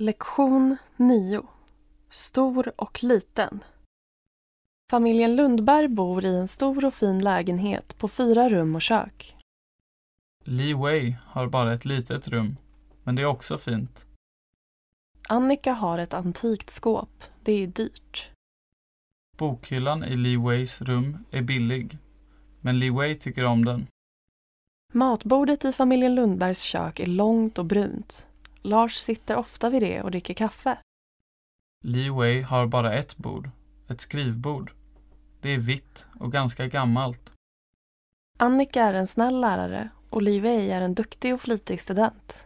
Lektion 9 Stor och liten Familjen Lundberg bor i en stor och fin lägenhet på fyra rum och kök. Li Wei har bara ett litet rum, men det är också fint. Annika har ett antikt skåp. Det är dyrt. Bokhyllan i Li Weis rum är billig, men Li Wei tycker om den. Matbordet i familjen Lundbergs kök är långt och brunt. Lars sitter ofta vid det och dricker kaffe. Li Wei har bara ett bord, ett skrivbord. Det är vitt och ganska gammalt. Annika är en snäll lärare och Li Wei är en duktig och flitig student.